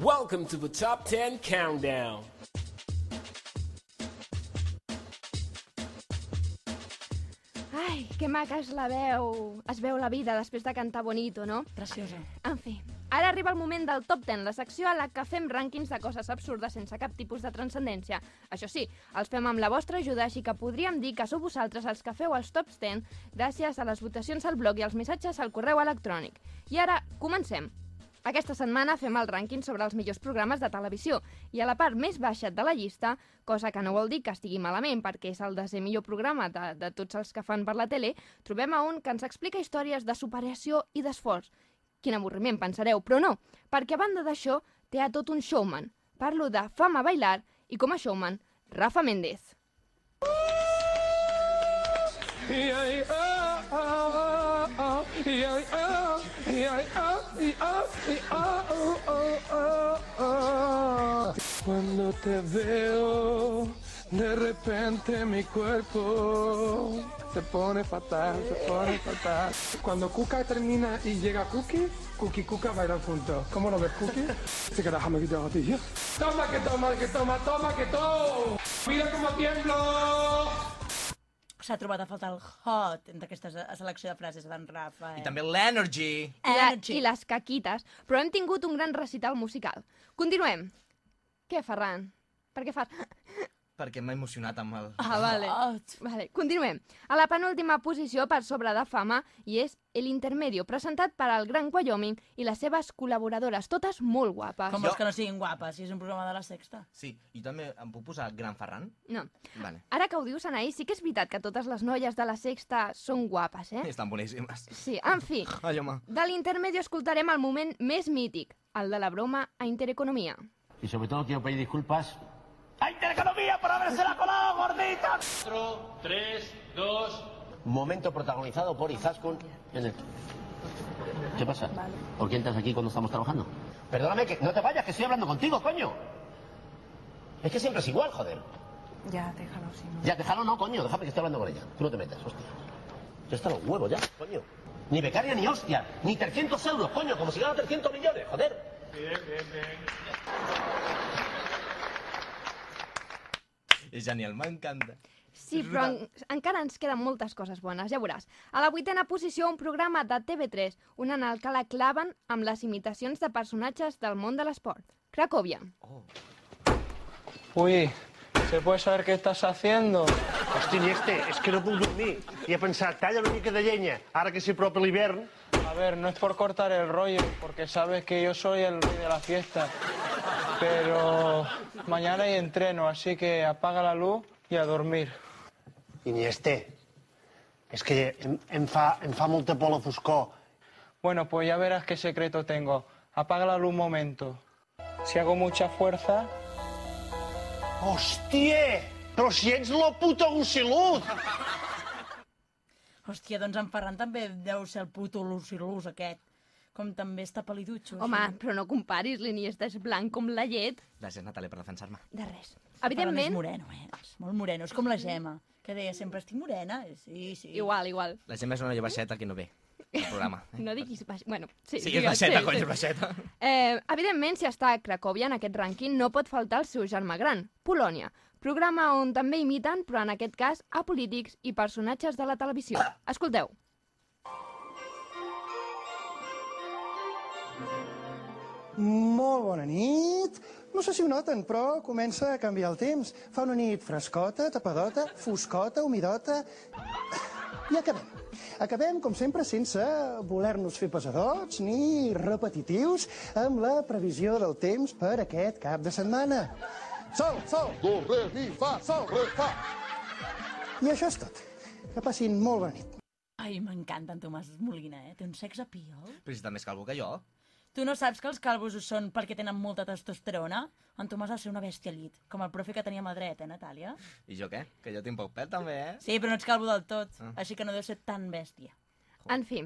Welcome to the Top 10 Countdown. Ai, que maca és la veu. Es veu la vida després de cantar bonito, no? Preciosa. En fi, ara arriba el moment del Top 10, la secció a la que fem rànquings de coses absurdes sense cap tipus de transcendència. Això sí, els fem amb la vostra ajuda, així que podríem dir que sou vosaltres els que feu els tops 10 gràcies a les votacions al blog i als missatges al correu electrònic. I ara, comencem. Aquesta setmana fem el rànquing sobre els millors programes de televisió i a la part més baixa de la llista, cosa que no vol dir que estigui malament perquè és el desè millor programa de, de tots els que fan per la tele, trobem a un que ens explica històries de superació i d'esforç. Quin avorriment, pensareu, però no, perquè a banda d'això té a tot un showman. Parlo de Fama Bailar i com a showman, Rafa Méndez. Cuando te veo, de repente mi cuerpo se pone fatal, se pone fatal. Cuando Cuca termina y llega Cookie, Cookie y Cuca bailan juntos. ¿Cómo lo ves, Cookie? Así que déjame quitar a ti. Toma que toma, que toma, toma que toma. Mira cómo tiemblo. S'ha trobat a faltar el hot d'aquesta selecció de frases d'en Rafa. Eh? I també l'energy. Energy. I les caquites, però hem tingut un gran recital musical. Continuem. Què, Ferran? Per què fas... Perquè m'ha emocionat amb el... Ah, vale. Hot. Vale, continuem. A la penúltima posició per sobre de fama i és El Intermedio, presentat per al Gran Wyoming i les seves col·laboradores, totes molt guapes. Com Jo- vols que no siguin guapes, si és un programa de la sexta? Sí, i també em puc posar Gran Ferran? No. Vale. Ara que ho dius, Anaïs, sí que és veritat que totes les noies de la sexta són guapes, eh? Estan boníssimes. Sí, en fi. Ai, home. De l'Intermedio escoltarem el moment més mític, el de la broma a Intereconomia. Y sobre todo quiero pedir disculpas ¡A Intereconomía por haberse la colado, gordita! Un momento protagonizado por Izaskun en el... ¿Qué pasa? ¿Por qué entras aquí cuando estamos trabajando? Perdóname, que no te vayas, que estoy hablando contigo, coño. Es que siempre es igual, joder. Ya, déjalo, si no. Ya, déjalo, no, coño, déjame que estoy hablando con ella. Tú no te metas, hostia. Ya están los huevos, ya, coño. Ni becaria ni hostia, ni 300 euros, coño, como si gana 300 millones, joder. És genial, m'encanta. Sí, però en, encara ens queden moltes coses bones, ja veuràs. A la vuitena posició, un programa de TV3, un en el que la claven amb les imitacions de personatges del món de l'esport. Cracòvia. Uy, ¿se puede saber qué estás haciendo? Hosti, este, és que no puc dormir. I he pensat, talla una mica de llenya, ara que s'apropa l'hivern. A ver, no es por cortar el rollo, porque sabes que yo soy el rey de la fiesta. Pero mañana hay entreno, así que apaga la luz y a dormir. Inieste, és que em, em, fa, em fa molta por la foscor. Bueno, pues ya verás qué secreto tengo. Apaga la luz un momento. Si hago mucha fuerza, Hòstia! Però si ets la puta Gucilut! Hòstia, doncs en Ferran també deu ser el puto lucilús aquest. Com també està pelidutxo. Home, així. però no comparis, l'Iniesta és blanc com la llet. Gràcies, Natàlia, per defensar-me. De res. Ferran és Evidentment, moreno, eh? És molt moreno. És com la Gemma, que deia sempre estic morena. Sí, sí. igual, igual. La Gemma és una noia baixeta que no ve al programa. Eh? No diguis baix... Bueno, sí. Sí, és digues, baixeta, sí, cony, sí. és baixeta. Eh, evidentment, si està a Cracòvia en aquest rànquing, no pot faltar el seu germà gran, Polònia. Programa on també imiten, però en aquest cas, a polítics i personatges de la televisió. Escolteu. Molt bona nit. No sé si ho noten, però comença a canviar el temps. Fa una nit frescota, tapadota, foscota, humidota... I acabem. Acabem, com sempre, sense voler-nos fer pesadots ni repetitius amb la previsió del temps per aquest cap de setmana. Sol, sol, do, re, mi, fa, sol, re, fa. I això és tot. Que passin molt bona nit. Ai, m'encanta en Tomàs Molina, eh? Té un sexe piol. Però si està més calvo que jo. Tu no saps que els calvos ho són perquè tenen molta testosterona? En Tomàs ha de ser una bèstia llit, com el profe que teníem a dret, eh, Natàlia? I jo què? Que jo tinc poc pèl, també, eh? Sí, però no ets calvo del tot, Ah. així que no deu ser tan bèstia. En fi,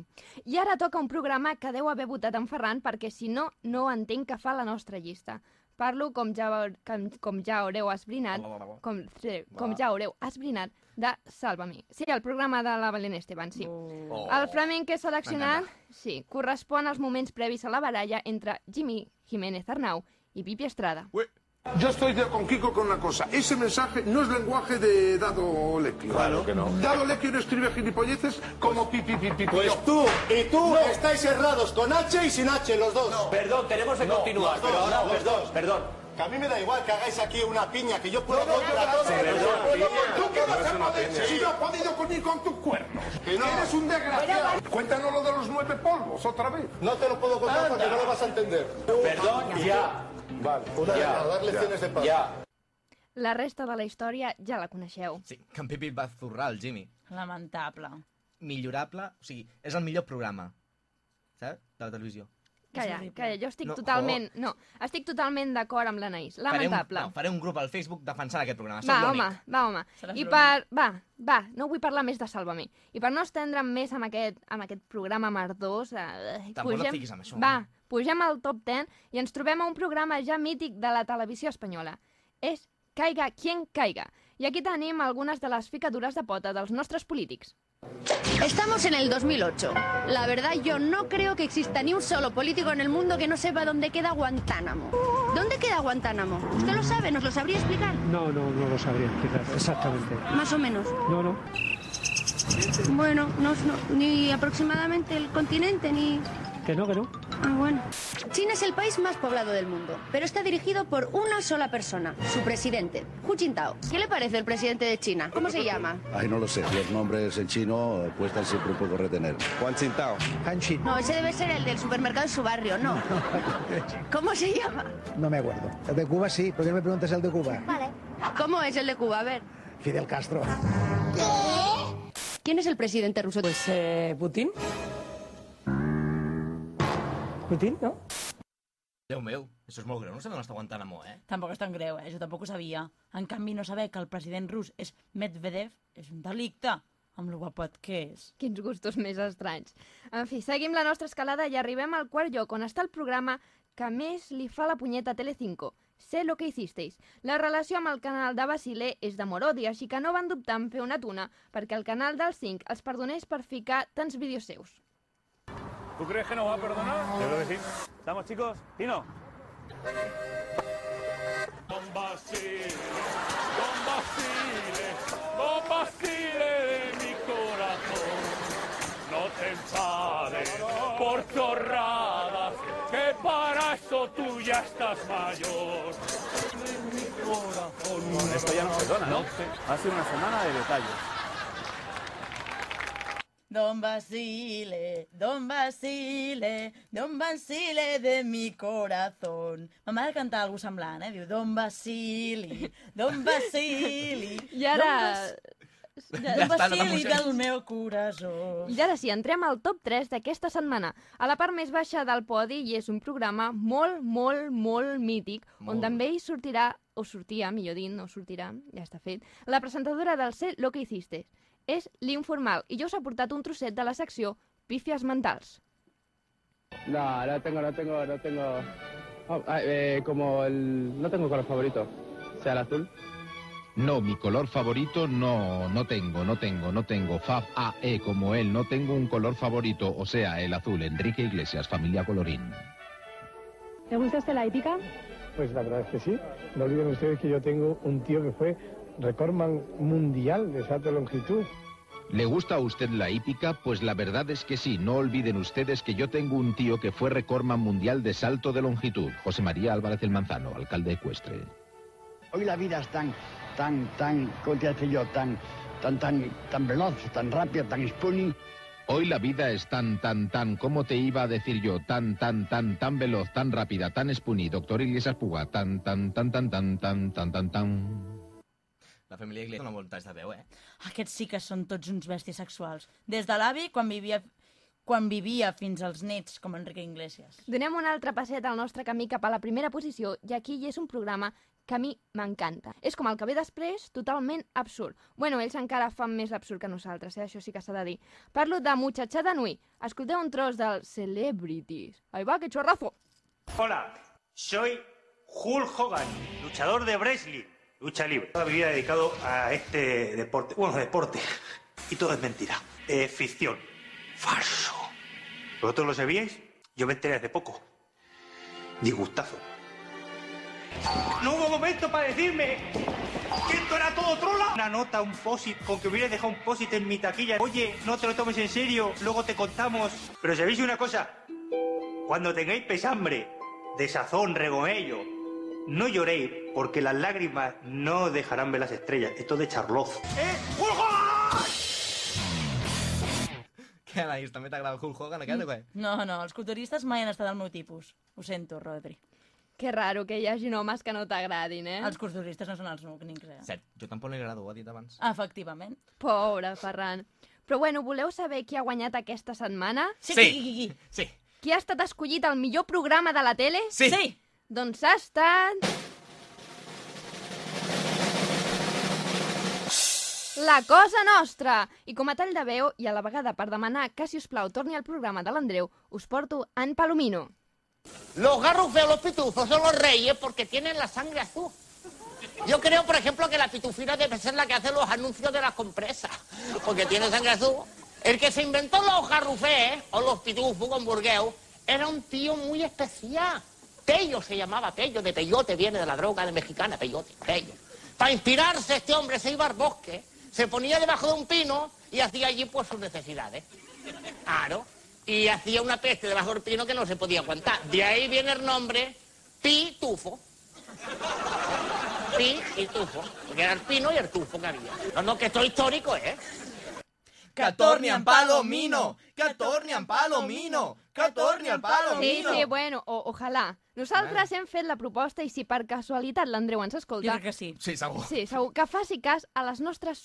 i ara toca un programa que deu haver votat en Ferran perquè si no, no entenc que fa la nostra llista. Parlo, com ja, com, com ja haureu esbrinat, com, sí, com ja haureu esbrinat, de Sálvame. Sí, el programa de la Belén Esteban, sí. Oh. El flamenc que he seleccionat, sí, correspon als moments previs a la baralla entre Jimmy Jiménez Arnau i Pipi Estrada. Yo estoy de- con Kiko con una cosa. Ese mensaje no es lenguaje de Dado Lecchio. Claro que no. Dado Lecchio no escribe gilipolleces como pipi pipi. Pues tú y tú estáis errados, con H y sin H, los dos. Perdón, tenemos que No, continuar, los dos, pero ahora, los perdón, dos. perdón. Que a mí me da igual que hagáis aquí una piña, que yo puedo... No, no, yo no, Perdón, no, perdón, ¿Tú qué vas no a poder si no has podido con ni con tus cuernos? Que no eres un desgraciado. Cuéntanos lo de los nueve polvos otra vez. No te lo puedo contar porque no lo vas a entender. Perdón, ya. Vale, una Ya, más, dar lecciones de paz. Ya. La resta de la història ja la coneixeu. Sí, que en Pipi va zurrar el Jimmy. Lamentable. Millorable, o sigui, és el millor programa, saps? De la televisió. Calla, calla, jo estic No, totalment... No, estic totalment d'acord amb l'Anaïs. Lamentable. Faré un, no, faré un grup al Facebook defensant aquest programa. Va, home, va, home. Seràs I per... Va, va, no vull parlar més de Sálvame. I per no estendre'm més amb aquest, amb aquest programa merdós... Eh, Tampoc no et fiquis amb això. Va, pugem al top 10 i ens trobem a un programa ja mític de la televisió espanyola. És Caiga quien caiga. I aquí tenim algunes de les ficadures de pota dels nostres polítics. Estamos en el 2008. La verdad, yo no creo que exista ni un solo político en el mundo que no sepa dónde queda Guantánamo. ¿Dónde queda Guantánamo? ¿Usted lo sabe? ¿Nos lo sabría explicar? No, no, no lo sabría explicar exactamente. Más o menos. No, no. Bueno, no, no, ni aproximadamente el continente, ni... Que no, que no. Ah, bueno. China es el país más poblado del mundo, pero está dirigido por una sola persona, su presidente, Hu Jintao. ¿Qué le parece el presidente de China? ¿Cómo se llama? Ay, no lo sé. Los nombres en chino eh, cuestan siempre un poco retener. Juan Tsintao. Han Chin. No, ese debe ser el del supermercado de su barrio, ¿no? ¿Cómo se llama? No me acuerdo. El de Cuba sí, ¿por qué me preguntas el de Cuba? Vale. ¿Cómo es el de Cuba? A ver. Fidel Castro. ¿Quién es el presidente ruso? Pues eh, Putin. Putin, no? Déu meu, això és molt greu, no sé d'on està Guantánamo, eh? Tampoc és tan greu, eh? Jo tampoc ho sabia. En canvi, no saber que el president rus és Medvedev és un delicte, amb lo guapot que és. Quins gustos més estranys. En fi, seguim la nostra escalada i arribem al quart lloc on està el programa que més li fa la punyeta a Telecinco. Sé lo que hicisteis. La relació amb el canal de Basile és d'amor-odi, així que no van dubtar en fer una tuna perquè el canal del 5 els perdonés per ficar tants vídeos seus. ¿Tú crees que nos va a perdonar? Yo creo que sí. ¿Estamos, chicos? ¿Tino? Don Basile, Don Basile, Don Basile de mi corazón. No te enfades por chorradas, que para eso tú ya estás mayor. De mi corazón. Esto ya no perdona, ¿no? Ha sido una semana de detalles. Don Basile, Don Basile, Don Basile de mi corazón. M'agrada cantar alguna semblant, eh? Diu Don Basili, Don Basili... I ara- Don, Bas... Ja- Don Basili del meu corazó. I ara sí, entrem al top 3 d'aquesta setmana, a la part més baixa del podi, i és un programa molt, molt, molt mític, on Molt. també hi sortirà, o sortia, millor dit, no sortirà, ja està fet, la presentadora del Sé lo que hiciste. És l'informal, i jo us he portat un trosset de la secció Pífies mentals. No, no tengo, no tengo, no tengo. Oh, ah, eh, como el. No tengo color favorito. ¿Sea el azul? No, mi color favorito no, no tengo, no tengo, no tengo. Fab A, E como él, no tengo un color favorito, o sea, el azul. Enrique Iglesias, familia Colorín. ¿Te gusta usted la hípica? Pues la verdad es que sí. No olviden ustedes que yo tengo un tío que fue recordman mundial de salto de longitud. ¿Le gusta a usted la hípica? Pues la verdad es que sí. No olviden ustedes que yo tengo un tío que fue recordman mundial de salto de longitud. José María Álvarez el Manzano, alcalde ecuestre. Hoy la vida es tan, tan, tan, ¿cómo te decir yo? Tan, tan, tan, tan veloz, tan rápida, tan spooning. Hoy la vida es tan, tan, tan, ¿cómo te iba a decir yo? Tan, tan, tan, tan veloz, tan rápida, tan spuny. Doctor Iglesias Puga, tan, tan, tan, tan, tan, tan, tan, tan, tan. La família Iglesias dona voluntats de veu, eh? Aquests sí que són tots uns bèsties sexuals. Des de l'avi, quan vivia, quan vivia fins als nets, com Enrique Iglesias. Donem un altre passet al nostre camí cap a la primera posició i aquí hi és un programa que a mi m'encanta. És com el que ve després, totalment absurd. Bueno, ells encara fan més absurd que nosaltres, eh? això sí que s'ha de dir. Parlo de Muchachada Nui. Escolteu un tros del Celebrities. Ahí va, que chorrazo! Hola, soy Hulk Hogan, luchador de wrestling, lucha libre. Toda mi vida dedicado a este deporte. Bueno, deporte. Y todo es mentira. Es ficción. Falso. ¿Vosotros lo sabíais? Yo me enteré hace poco. Disgustazo. No hubo momento para decirme que esto era todo trola. Una nota, un posit, con que hubiera dejado un posit en mi taquilla. Oye, no te lo tomes en serio, luego te contamos. Pero sabéis una cosa, cuando tengáis pesambre, desazón, regomello, no lloréis, porque las lágrimas no dejarán ver las estrellas. Esto es de Charloz. ¡Eh! Hulk Hogan! Què, Anaïs, també t'agrada el Hulk Hogan aquest o què? No, no, els culturistes mai han estat el meu tipus. Ho sento, Rodri. Que raro que hi hagi homes que no t'agradin, eh? Els culturistes no són els únics, eh? Set, jo tampoc li agrado, ho ha dit abans. Efectivament. Pobre Ferran. Però bueno, voleu saber qui ha guanyat aquesta setmana? Sí, Sí. qui, qui, qui? Sí. Qui ha estat escollit el millor programa de la tele? Sí. Sí. Doncs ha estat... La Cosa Nostra! I com a tall de veu, a la vegada per demanar que, si us plau, torni al programa de l'Andreu, us porto en Palomino. Los garrufeos, los pitufos son los reyes porque tienen la sangre azul. Yo creo, por ejemplo, que la pitufina debe ser la que hace los anuncios de las compresas, porque tiene sangre azul. El que se inventó los garrufés, o los pitufos con burgueo, era un tío muy especial. Pello se llamaba Pello, de peyote, viene de la droga de mexicana, peyote, Pello. Para inspirarse, este hombre se iba al bosque, se ponía debajo de un pino y hacía allí pues sus necesidades. Claro. Y hacía una peste debajo del pino que no se podía aguantar. De ahí viene el nombre Pitufo. Pi y tufo. Porque era el pino y el tufo que había. No, no, que esto es histórico, ¿eh? Que torni en Palomino! Que torni en Palomino! Que torni en Sí, Palomino! sí, bueno, o, ojalà. Nosaltres hem fet la proposta i si per casualitat l'Andreu ens escolta... Jo crec que sí. Sí, segur. Sí, segur que faci cas a les nostres